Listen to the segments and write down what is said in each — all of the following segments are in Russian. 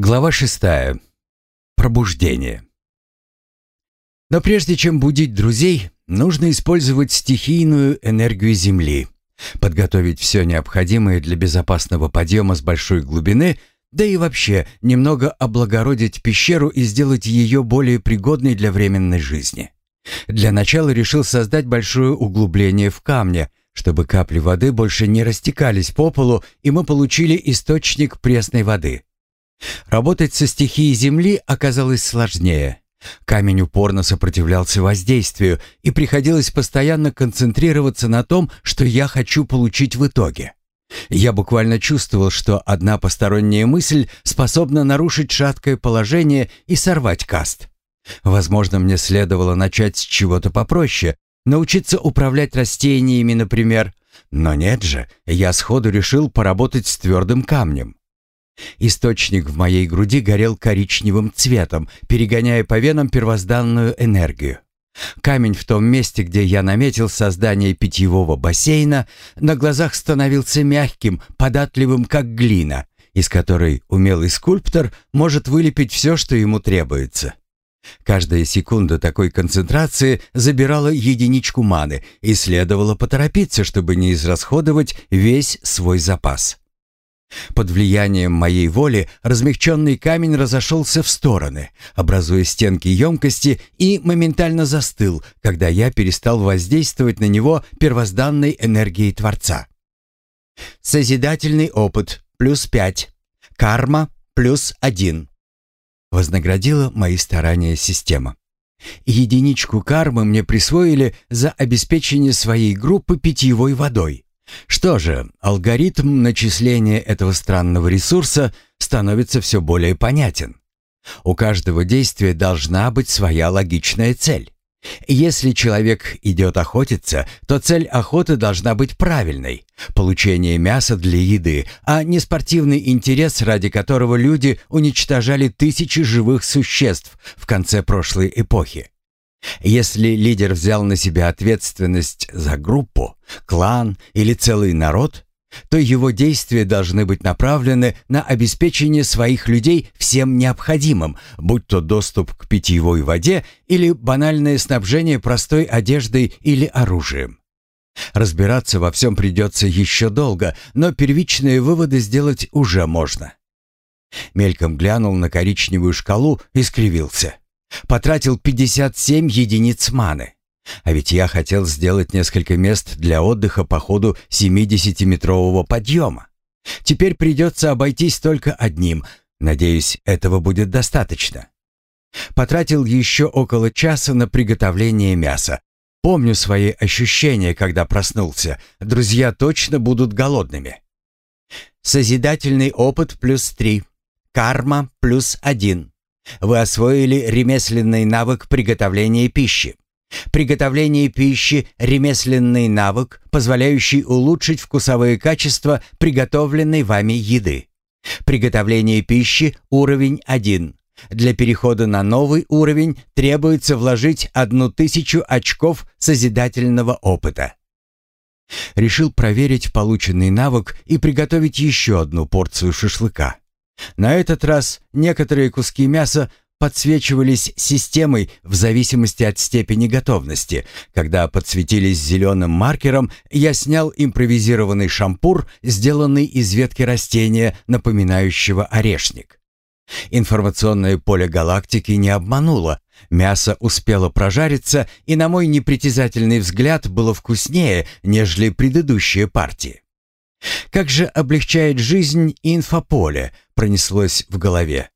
Глава шестая. Пробуждение. Но прежде чем будить друзей, нужно использовать стихийную энергию Земли, подготовить все необходимое для безопасного подъема с большой глубины, да и вообще немного облагородить пещеру и сделать ее более пригодной для временной жизни. Для начала решил создать большое углубление в камне, чтобы капли воды больше не растекались по полу, и мы получили источник пресной воды – Работать со стихией Земли оказалось сложнее. Камень упорно сопротивлялся воздействию, и приходилось постоянно концентрироваться на том, что я хочу получить в итоге. Я буквально чувствовал, что одна посторонняя мысль способна нарушить шаткое положение и сорвать каст. Возможно, мне следовало начать с чего-то попроще, научиться управлять растениями, например. Но нет же, я сходу решил поработать с твердым камнем. Источник в моей груди горел коричневым цветом, перегоняя по венам первозданную энергию. Камень в том месте, где я наметил создание питьевого бассейна, на глазах становился мягким, податливым, как глина, из которой умелый скульптор может вылепить все, что ему требуется. Каждая секунда такой концентрации забирала единичку маны, и следовало поторопиться, чтобы не израсходовать весь свой запас. Под влиянием моей воли размягченный камень разошелся в стороны, образуя стенки емкости и моментально застыл, когда я перестал воздействовать на него первозданной энергией Творца. Созидательный опыт плюс пять, карма плюс один. Вознаградила мои старания система. Единичку кармы мне присвоили за обеспечение своей группы питьевой водой. Что же, алгоритм начисления этого странного ресурса становится все более понятен. У каждого действия должна быть своя логичная цель. Если человек идет охотиться, то цель охоты должна быть правильной – получение мяса для еды, а не спортивный интерес, ради которого люди уничтожали тысячи живых существ в конце прошлой эпохи. Если лидер взял на себя ответственность за группу, клан или целый народ, то его действия должны быть направлены на обеспечение своих людей всем необходимым, будь то доступ к питьевой воде или банальное снабжение простой одеждой или оружием. Разбираться во всем придется еще долго, но первичные выводы сделать уже можно. Мельком глянул на коричневую шкалу и скривился. Потратил 57 единиц маны. А ведь я хотел сделать несколько мест для отдыха по ходу 70-метрового подъема. Теперь придется обойтись только одним. Надеюсь, этого будет достаточно. Потратил еще около часа на приготовление мяса. Помню свои ощущения, когда проснулся. Друзья точно будут голодными. Созидательный опыт плюс три. Карма плюс один. Вы освоили ремесленный навык приготовления пищи. Приготовление пищи – ремесленный навык, позволяющий улучшить вкусовые качества приготовленной вами еды. Приготовление пищи – уровень 1. Для перехода на новый уровень требуется вложить одну тысячу очков созидательного опыта. Решил проверить полученный навык и приготовить еще одну порцию шашлыка. На этот раз некоторые куски мяса подсвечивались системой в зависимости от степени готовности. Когда подсветились зеленым маркером, я снял импровизированный шампур, сделанный из ветки растения, напоминающего орешник. Информационное поле галактики не обмануло. Мясо успело прожариться, и на мой непритязательный взгляд было вкуснее, нежели предыдущие партии. Как же облегчает жизнь инфополе, пронеслось в голове.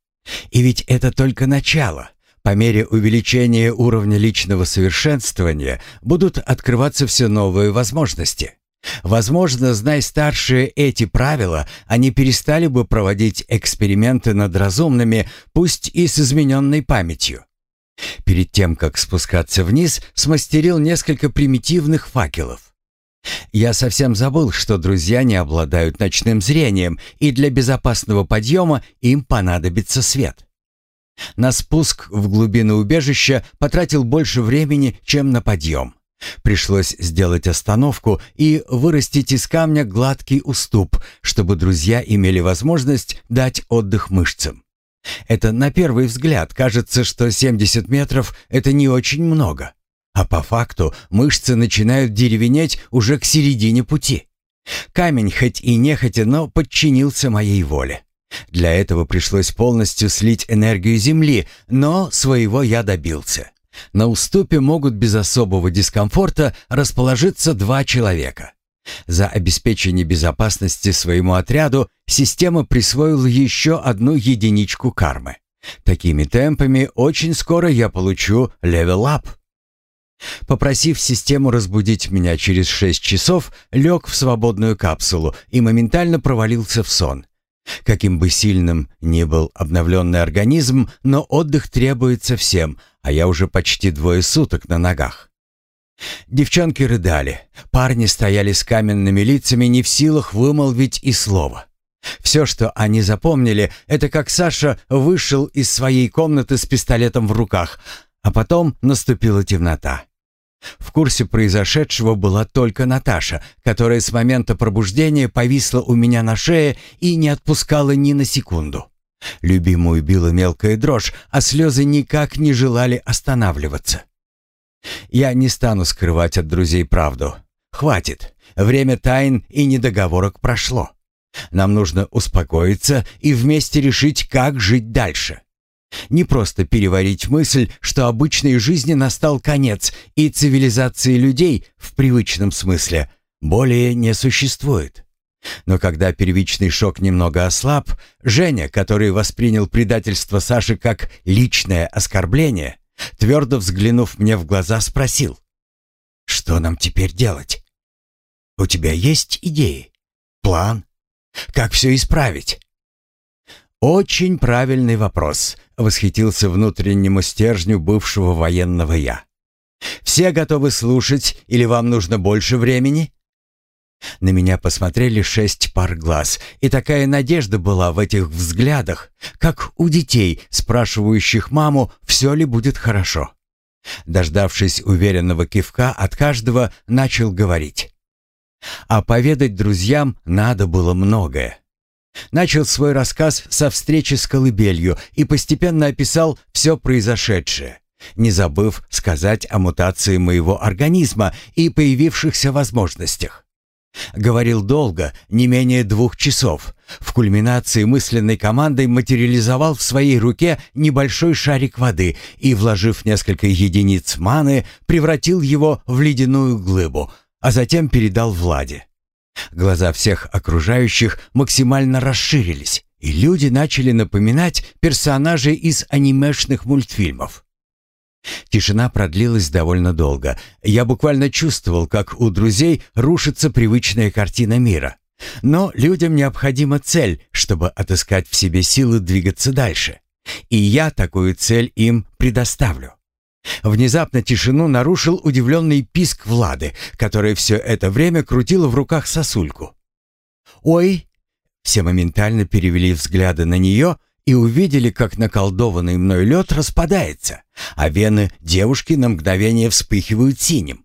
И ведь это только начало. По мере увеличения уровня личного совершенствования будут открываться все новые возможности. Возможно, зная старшие эти правила, они перестали бы проводить эксперименты над разумными, пусть и с измененной памятью. Перед тем, как спускаться вниз, смастерил несколько примитивных факелов. Я совсем забыл, что друзья не обладают ночным зрением, и для безопасного подъема им понадобится свет. На спуск в глубину убежища потратил больше времени, чем на подъем. Пришлось сделать остановку и вырастить из камня гладкий уступ, чтобы друзья имели возможность дать отдых мышцам. Это на первый взгляд кажется, что 70 метров — это не очень много. А по факту мышцы начинают деревенеть уже к середине пути. Камень хоть и нехотя, но подчинился моей воле. Для этого пришлось полностью слить энергию Земли, но своего я добился. На уступе могут без особого дискомфорта расположиться два человека. За обеспечение безопасности своему отряду система присвоила еще одну единичку кармы. Такими темпами очень скоро я получу level up. Попросив систему разбудить меня через шесть часов, лег в свободную капсулу и моментально провалился в сон. Каким бы сильным ни был обновленный организм, но отдых требуется всем, а я уже почти двое суток на ногах. Девчонки рыдали, парни стояли с каменными лицами, не в силах вымолвить и слова. Все, что они запомнили, это как Саша вышел из своей комнаты с пистолетом в руках, а потом наступила темнота. В курсе произошедшего была только Наташа, которая с момента пробуждения повисла у меня на шее и не отпускала ни на секунду. Любимую била мелкая дрожь, а слезы никак не желали останавливаться. Я не стану скрывать от друзей правду. Хватит. Время тайн и недоговорок прошло. Нам нужно успокоиться и вместе решить, как жить дальше. Не просто переварить мысль, что обычной жизни настал конец, и цивилизации людей, в привычном смысле, более не существует. Но когда первичный шок немного ослаб, Женя, который воспринял предательство Саши как личное оскорбление, твердо взглянув мне в глаза, спросил, «Что нам теперь делать? У тебя есть идеи? План? Как все исправить?» «Очень правильный вопрос», — восхитился внутреннему стержню бывшего военного я. «Все готовы слушать или вам нужно больше времени?» На меня посмотрели шесть пар глаз, и такая надежда была в этих взглядах, как у детей, спрашивающих маму, все ли будет хорошо. Дождавшись уверенного кивка от каждого, начал говорить. А поведать друзьям надо было многое. Начал свой рассказ со встречи с колыбелью и постепенно описал все произошедшее, не забыв сказать о мутации моего организма и появившихся возможностях. Говорил долго, не менее двух часов. В кульминации мысленной командой материализовал в своей руке небольшой шарик воды и, вложив несколько единиц маны, превратил его в ледяную глыбу, а затем передал Владе. Глаза всех окружающих максимально расширились, и люди начали напоминать персонажей из анимешных мультфильмов. Тишина продлилась довольно долго. Я буквально чувствовал, как у друзей рушится привычная картина мира. Но людям необходима цель, чтобы отыскать в себе силы двигаться дальше. И я такую цель им предоставлю. Внезапно тишину нарушил удивленный писк Влады, которая все это время крутила в руках сосульку. «Ой!» Все моментально перевели взгляды на нее и увидели, как наколдованный мной лед распадается, а вены девушки на мгновение вспыхивают синим.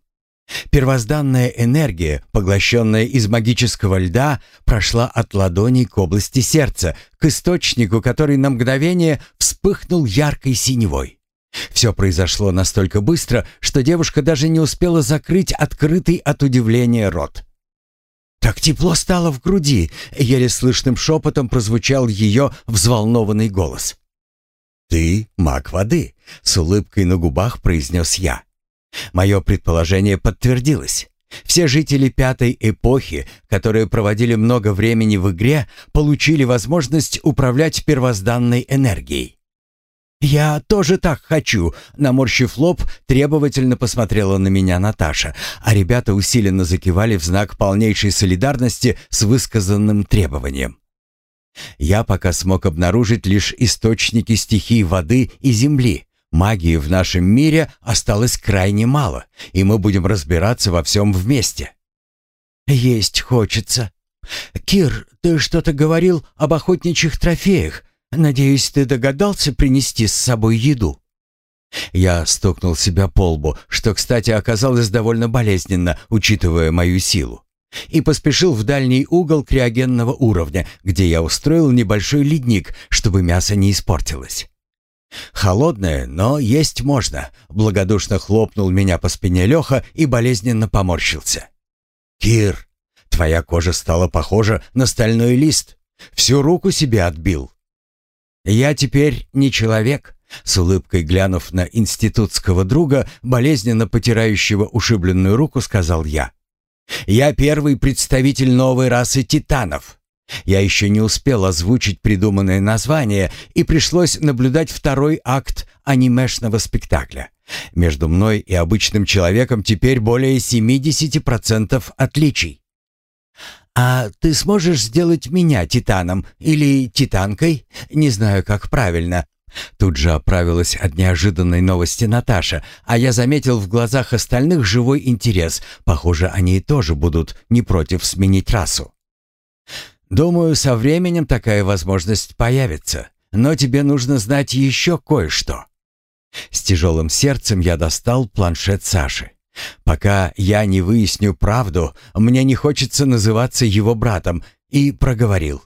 Первозданная энергия, поглощенная из магического льда, прошла от ладоней к области сердца, к источнику, который на мгновение вспыхнул яркой синевой. Все произошло настолько быстро, что девушка даже не успела закрыть открытый от удивления рот. «Так тепло стало в груди», — еле слышным шепотом прозвучал ее взволнованный голос. «Ты маг воды», — с улыбкой на губах произнес я. Мое предположение подтвердилось. Все жители пятой эпохи, которые проводили много времени в игре, получили возможность управлять первозданной энергией. «Я тоже так хочу», — наморщив лоб, требовательно посмотрела на меня Наташа, а ребята усиленно закивали в знак полнейшей солидарности с высказанным требованием. Я пока смог обнаружить лишь источники стихий воды и земли. Магии в нашем мире осталось крайне мало, и мы будем разбираться во всем вместе. «Есть хочется. Кир, ты что-то говорил об охотничьих трофеях. Надеюсь, ты догадался принести с собой еду?» Я стукнул себя по лбу, что, кстати, оказалось довольно болезненно, учитывая мою силу. и поспешил в дальний угол криогенного уровня, где я устроил небольшой ледник, чтобы мясо не испортилось. «Холодное, но есть можно», — благодушно хлопнул меня по спине Леха и болезненно поморщился. «Кир, твоя кожа стала похожа на стальной лист. Всю руку себе отбил». «Я теперь не человек», — с улыбкой глянув на институтского друга, болезненно потирающего ушибленную руку, сказал я. «Я первый представитель новой расы титанов. Я еще не успел озвучить придуманное название, и пришлось наблюдать второй акт анимешного спектакля. Между мной и обычным человеком теперь более 70% отличий. «А ты сможешь сделать меня титаном или титанкой? Не знаю, как правильно». Тут же оправилась от неожиданной новости Наташа, а я заметил в глазах остальных живой интерес. Похоже, они тоже будут не против сменить расу. Думаю, со временем такая возможность появится, но тебе нужно знать еще кое-что. С тяжелым сердцем я достал планшет Саши. Пока я не выясню правду, мне не хочется называться его братом, и проговорил.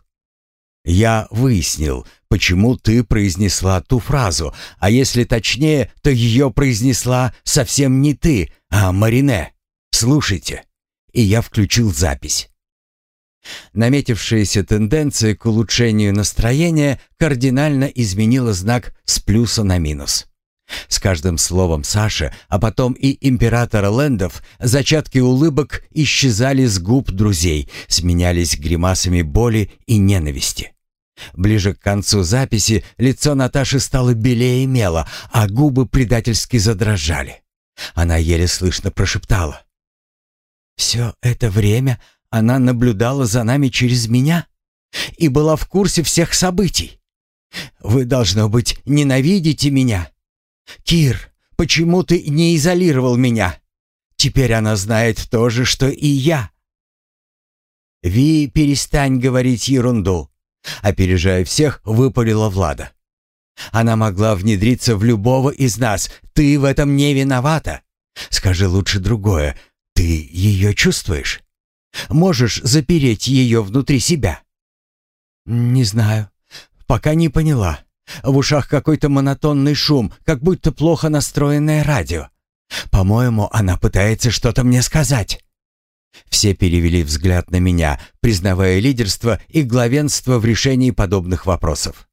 Я выяснил, почему ты произнесла ту фразу, а если точнее, то ее произнесла совсем не ты, а Марине. Слушайте. И я включил запись. Наметившаяся тенденция к улучшению настроения кардинально изменила знак с плюса на минус. С каждым словом Саши, а потом и императора Лэндов, зачатки улыбок исчезали с губ друзей, сменялись гримасами боли и ненависти. Ближе к концу записи лицо Наташи стало белее мела, а губы предательски задрожали. Она еле слышно прошептала. «Все это время она наблюдала за нами через меня и была в курсе всех событий. Вы, должно быть, ненавидите меня. Кир, почему ты не изолировал меня? Теперь она знает то же, что и я. Ви, перестань говорить ерунду. Опережая всех, выпалила Влада. Она могла внедриться в любого из нас. Ты в этом не виновата. Скажи лучше другое. Ты ее чувствуешь? Можешь запереть ее внутри себя?» «Не знаю. Пока не поняла. В ушах какой-то монотонный шум, как будто плохо настроенное радио. По-моему, она пытается что-то мне сказать». Все перевели взгляд на меня, признавая лидерство и главенство в решении подобных вопросов.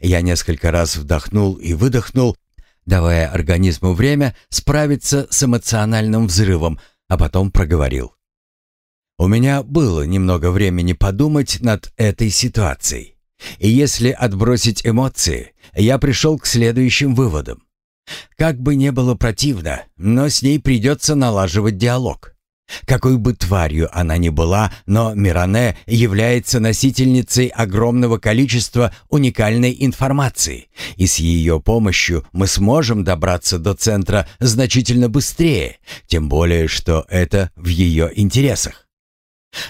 Я несколько раз вдохнул и выдохнул, давая организму время справиться с эмоциональным взрывом, а потом проговорил. У меня было немного времени подумать над этой ситуацией. И если отбросить эмоции, я пришел к следующим выводам. Как бы не было противно, но с ней придется налаживать диалог. Какой бы тварью она ни была, но Миране является носительницей огромного количества уникальной информации, и с ее помощью мы сможем добраться до центра значительно быстрее, тем более что это в ее интересах.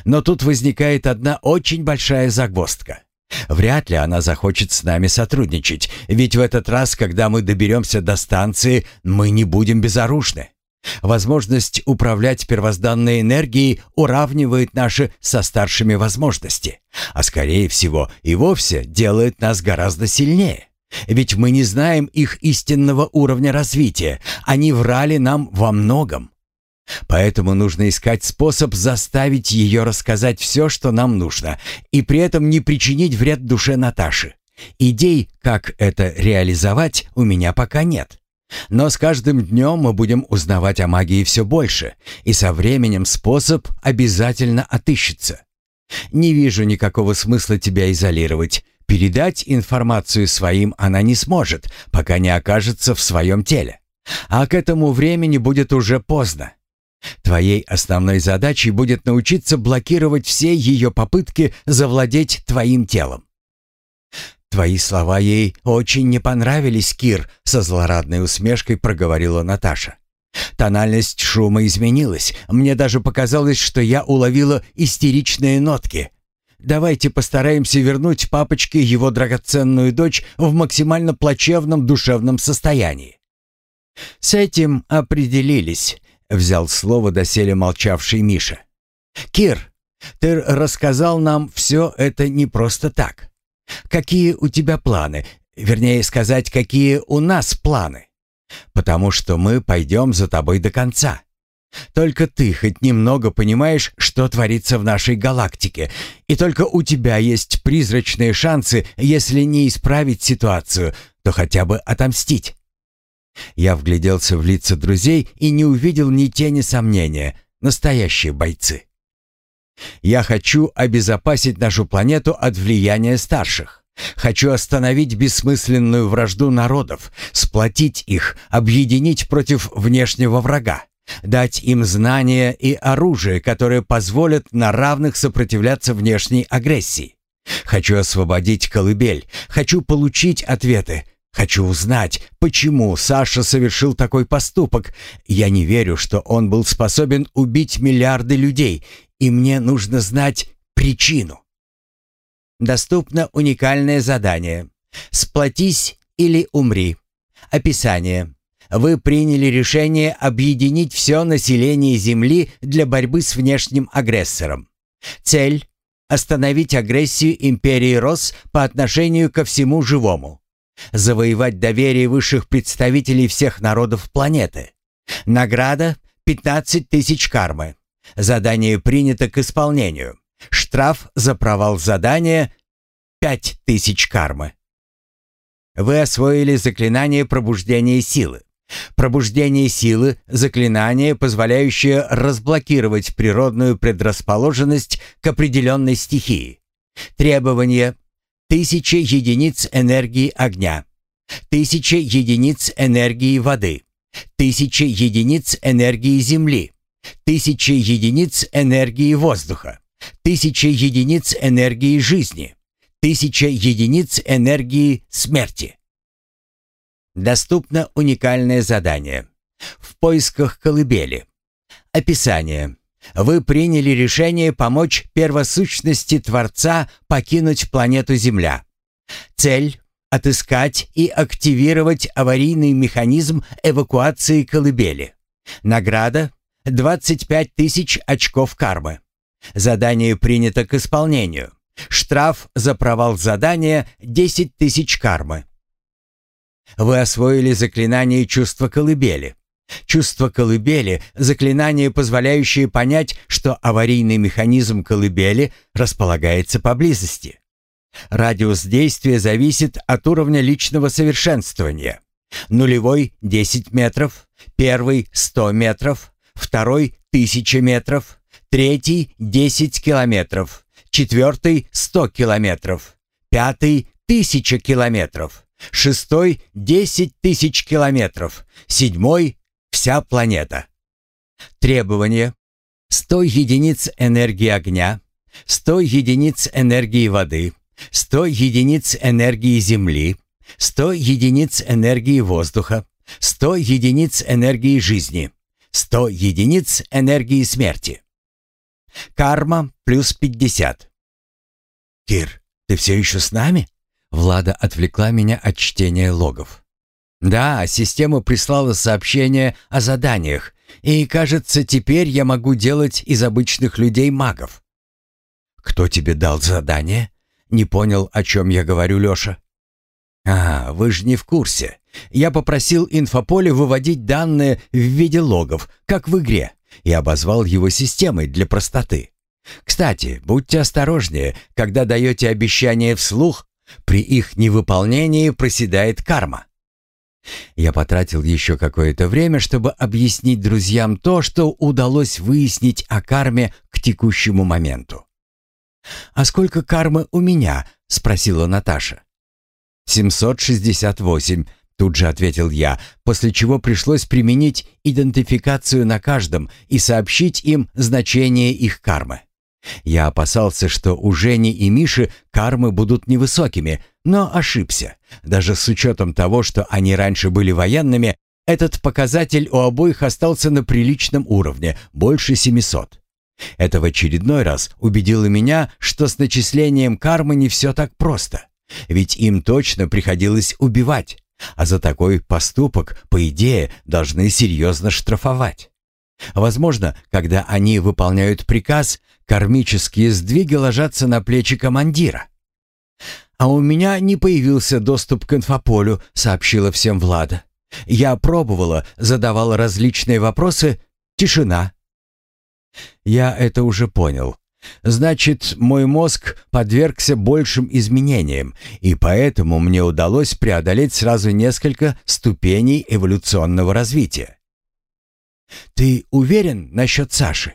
Но тут возникает одна очень большая загвоздка. Вряд ли она захочет с нами сотрудничать, ведь в этот раз, когда мы доберемся до станции, мы не будем безоружны. Возможность управлять первозданной энергией уравнивает наши со старшими возможности, а скорее всего и вовсе делает нас гораздо сильнее. Ведь мы не знаем их истинного уровня развития, они врали нам во многом. Поэтому нужно искать способ заставить ее рассказать все, что нам нужно, и при этом не причинить вред душе Наташи. Идей, как это реализовать, у меня пока нет. Но с каждым днем мы будем узнавать о магии все больше, и со временем способ обязательно отыщется. Не вижу никакого смысла тебя изолировать. Передать информацию своим она не сможет, пока не окажется в своем теле. А к этому времени будет уже поздно. Твоей основной задачей будет научиться блокировать все ее попытки завладеть твоим телом. Твои слова ей очень не понравились, Кир, со злорадной усмешкой проговорила Наташа. Тональность шума изменилась. Мне даже показалось, что я уловила истеричные нотки. Давайте постараемся вернуть папочке его драгоценную дочь в максимально плачевном душевном состоянии. С этим определились, Взял слово доселе молчавший Миша. Кир, ты рассказал нам все это не просто так. Какие у тебя планы? Вернее сказать, какие у нас планы? Потому что мы пойдем за тобой до конца. Только ты хоть немного понимаешь, что творится в нашей галактике, и только у тебя есть призрачные шансы, если не исправить ситуацию, то хотя бы отомстить. Я вгляделся в лица друзей и не увидел ни тени сомнения. Настоящие бойцы. Я хочу обезопасить нашу планету от влияния старших. Хочу остановить бессмысленную вражду народов, сплотить их, объединить против внешнего врага, дать им знания и оружие, которые позволят на равных сопротивляться внешней агрессии. Хочу освободить колыбель, хочу получить ответы, хочу узнать, почему Саша совершил такой поступок. Я не верю, что он был способен убить миллиарды людей, и мне нужно знать причину. Доступно уникальное задание. Сплотись или умри. Описание. Вы приняли решение объединить все население Земли для борьбы с внешним агрессором. Цель – остановить агрессию империи Рос по отношению ко всему живому. Завоевать доверие высших представителей всех народов планеты. Награда – 15 тысяч кармы. Задание принято к исполнению. Штраф за провал задания — пять тысяч кармы. Вы освоили заклинание пробуждения силы. Пробуждение силы – заклинание, позволяющее разблокировать природную предрасположенность к определенной стихии. Требования – тысяча единиц энергии огня, тысяча единиц энергии воды, тысяча единиц энергии земли, тысяча единиц энергии воздуха, тысяча единиц энергии жизни, тысяча единиц энергии смерти. Доступно уникальное задание. В поисках колыбели. Описание. Вы приняли решение помочь первосущности Творца покинуть планету Земля. Цель – отыскать и активировать аварийный механизм эвакуации колыбели. Награда 25 тысяч очков кармы. Задание принято к исполнению. Штраф за провал задания 10 тысяч кармы. Вы освоили заклинание чувства колыбели. Чувство колыбели – заклинание, позволяющее понять, что аварийный механизм колыбели располагается поблизости. Радиус действия зависит от уровня личного совершенствования. Нулевой – 10 метров, первый – 100 метров, второй — тысяча метров, третий — десять километров, четвертый — сто километров, пятый — тысяча километров, шестой — десять тысяч километров, седьмой — вся планета. Требования. сто единиц энергии огня, сто единиц энергии воды, сто единиц энергии земли, сто единиц энергии воздуха, сто единиц энергии жизни, 100 единиц энергии смерти. Карма плюс 50. «Кир, ты все еще с нами?» Влада отвлекла меня от чтения логов. «Да, система прислала сообщение о заданиях, и, кажется, теперь я могу делать из обычных людей магов». «Кто тебе дал задание?» Не понял, о чем я говорю, Леша. «А, вы же не в курсе. Я попросил инфополе выводить данные в виде логов, как в игре, и обозвал его системой для простоты. Кстати, будьте осторожнее, когда даете обещания вслух, при их невыполнении проседает карма. Я потратил еще какое-то время, чтобы объяснить друзьям то, что удалось выяснить о карме к текущему моменту. «А сколько кармы у меня?» — спросила Наташа. «768», — тут же ответил я, после чего пришлось применить идентификацию на каждом и сообщить им значение их кармы. Я опасался, что у Жени и Миши кармы будут невысокими, но ошибся. Даже с учетом того, что они раньше были военными, этот показатель у обоих остался на приличном уровне, больше 700. Это в очередной раз убедило меня, что с начислением кармы не все так просто. Ведь им точно приходилось убивать, а за такой поступок, по идее, должны серьезно штрафовать. Возможно, когда они выполняют приказ, кармические сдвиги ложатся на плечи командира. «А у меня не появился доступ к инфополю», — сообщила всем Влада. «Я пробовала, задавала различные вопросы. Тишина». «Я это уже понял. Значит, мой мозг подвергся большим изменениям, и поэтому мне удалось преодолеть сразу несколько ступеней эволюционного развития. Ты уверен насчет Саши?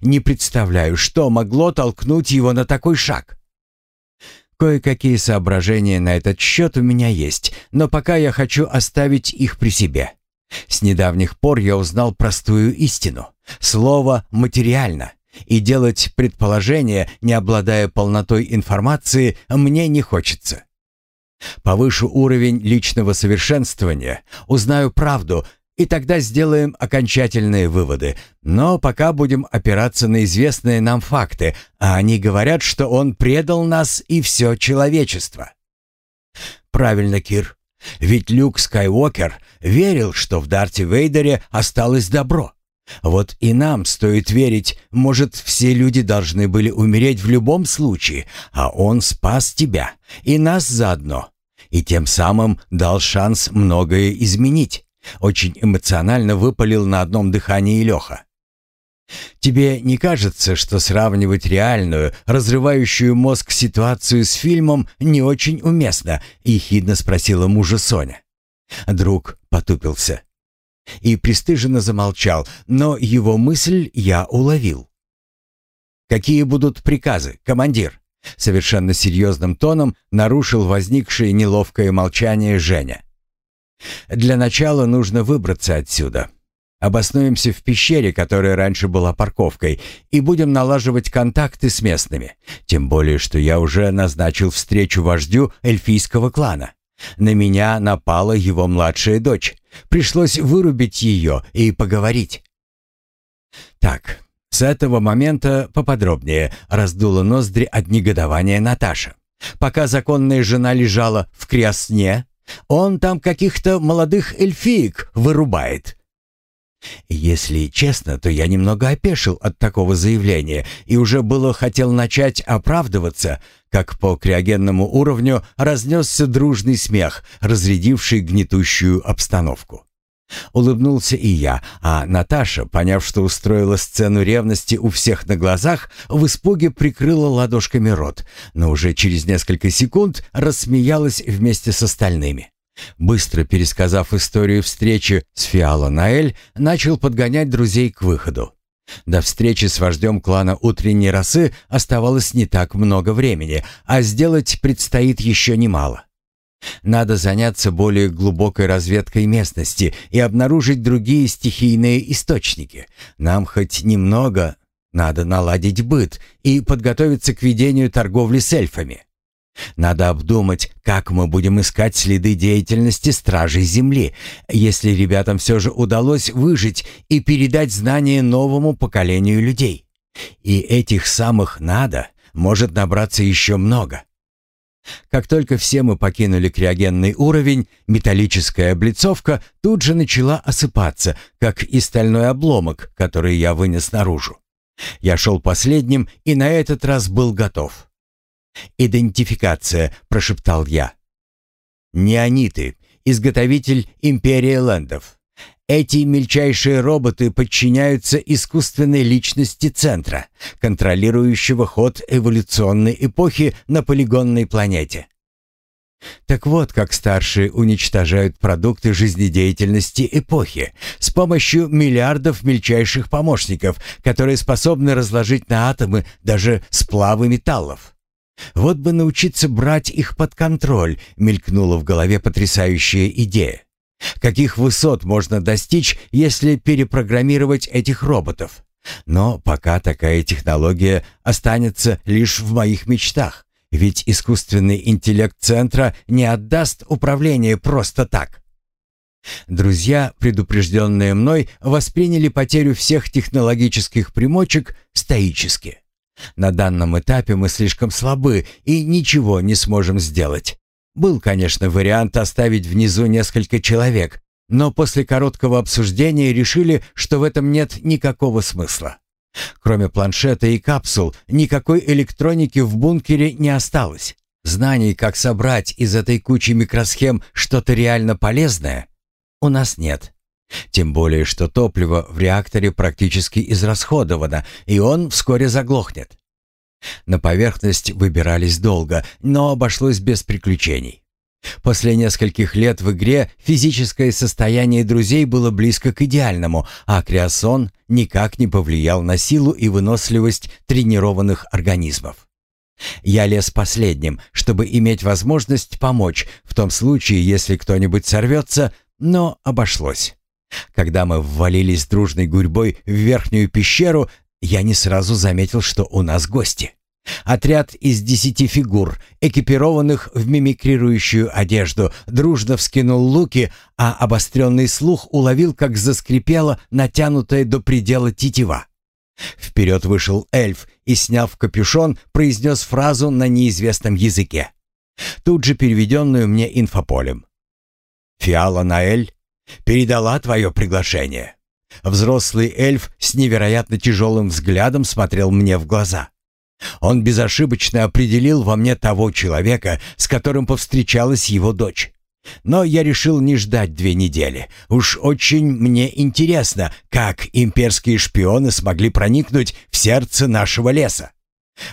Не представляю, что могло толкнуть его на такой шаг. Кое-какие соображения на этот счет у меня есть, но пока я хочу оставить их при себе. С недавних пор я узнал простую истину. Слово «материально», и делать предположения, не обладая полнотой информации, мне не хочется. Повышу уровень личного совершенствования, узнаю правду, и тогда сделаем окончательные выводы. Но пока будем опираться на известные нам факты, а они говорят, что он предал нас и все человечество. Правильно, Кир. Ведь Люк Скайуокер верил, что в Дарте Вейдере осталось добро. Вот и нам стоит верить, может, все люди должны были умереть в любом случае, а он спас тебя и нас заодно, и тем самым дал шанс многое изменить. Очень эмоционально выпалил на одном дыхании Леха. «Тебе не кажется, что сравнивать реальную, разрывающую мозг ситуацию с фильмом не очень уместно?» — ехидно спросила мужа Соня. Друг потупился и пристыженно замолчал, но его мысль я уловил. «Какие будут приказы, командир?» Совершенно серьезным тоном нарушил возникшее неловкое молчание Женя. Для начала нужно выбраться отсюда. Обоснуемся в пещере, которая раньше была парковкой, и будем налаживать контакты с местными. Тем более, что я уже назначил встречу вождю эльфийского клана. На меня напала его младшая дочь. Пришлось вырубить ее и поговорить. Так, с этого момента поподробнее раздула ноздри от негодования Наташа. Пока законная жена лежала в крясне, он там каких-то молодых эльфиек вырубает. Если честно, то я немного опешил от такого заявления и уже было хотел начать оправдываться, как по криогенному уровню разнесся дружный смех, разрядивший гнетущую обстановку. Улыбнулся и я, а Наташа, поняв, что устроила сцену ревности у всех на глазах, в испуге прикрыла ладошками рот, но уже через несколько секунд рассмеялась вместе с остальными. Быстро пересказав историю встречи с Фиала Наэль, начал подгонять друзей к выходу. До встречи с вождем клана утренней росы оставалось не так много времени, а сделать предстоит еще немало. Надо заняться более глубокой разведкой местности и обнаружить другие стихийные источники. Нам хоть немного надо наладить быт и подготовиться к ведению торговли с эльфами. Надо обдумать, как мы будем искать следы деятельности Стражей Земли, если ребятам все же удалось выжить и передать знания новому поколению людей. И этих самых «надо» может набраться еще много. Как только все мы покинули криогенный уровень, металлическая облицовка тут же начала осыпаться, как и стальной обломок, который я вынес наружу. Я шел последним и на этот раз был готов. «Идентификация», — прошептал я. «Неониты, изготовитель Империи Лендов. Эти мельчайшие роботы подчиняются искусственной личности Центра, контролирующего ход эволюционной эпохи на полигонной планете. Так вот, как старшие уничтожают продукты жизнедеятельности эпохи с помощью миллиардов мельчайших помощников, которые способны разложить на атомы даже сплавы металлов. Вот бы научиться брать их под контроль, мелькнула в голове потрясающая идея. Каких высот можно достичь, если перепрограммировать этих роботов? Но пока такая технология останется лишь в моих мечтах, ведь искусственный интеллект центра не отдаст управление просто так. Друзья, предупрежденные мной, восприняли потерю всех технологических примочек стоически. На данном этапе мы слишком слабы и ничего не сможем сделать. Был, конечно, вариант оставить внизу несколько человек, но после короткого обсуждения решили, что в этом нет никакого смысла. Кроме планшета и капсул, никакой электроники в бункере не осталось. Знаний, как собрать из этой кучи микросхем что-то реально полезное, у нас нет. Тем более, что топливо в реакторе практически израсходовано, и он вскоре заглохнет. На поверхность выбирались долго, но обошлось без приключений. После нескольких лет в игре физическое состояние друзей было близко к идеальному, а криосон никак не повлиял на силу и выносливость тренированных организмов. Я лез последним, чтобы иметь возможность помочь в том случае, если кто-нибудь сорвется, но обошлось. Когда мы ввалились дружной гурьбой в верхнюю пещеру, я не сразу заметил, что у нас гости. Отряд из десяти фигур, экипированных в мимикрирующую одежду, дружно вскинул луки, а обостренный слух уловил, как заскрипела натянутая до предела тетива. Вперед вышел эльф и, сняв капюшон, произнес фразу на неизвестном языке. Тут же переведенную мне инфополем. «Фиала Наэль передала твое приглашение». Взрослый эльф с невероятно тяжелым взглядом смотрел мне в глаза. Он безошибочно определил во мне того человека, с которым повстречалась его дочь. Но я решил не ждать две недели. Уж очень мне интересно, как имперские шпионы смогли проникнуть в сердце нашего леса.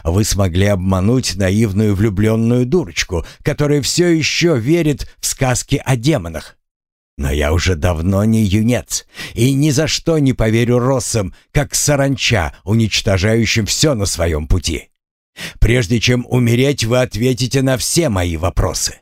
Вы смогли обмануть наивную влюбленную дурочку, которая все еще верит в сказки о демонах. Но я уже давно не юнец и ни за что не поверю россам, как саранча, уничтожающим все на своем пути. Прежде чем умереть, вы ответите на все мои вопросы.